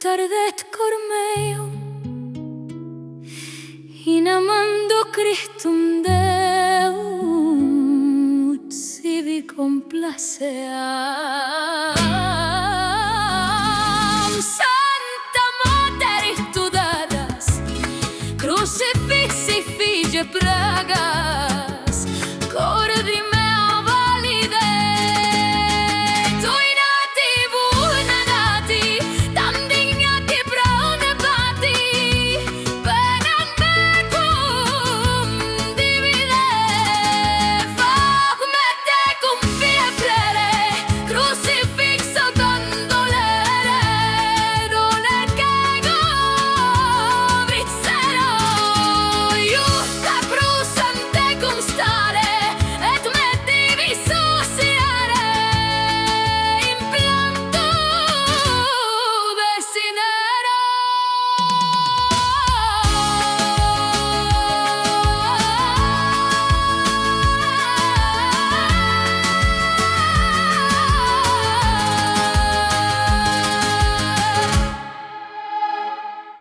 perdet cor meu in amando Christum Deus si vi complacea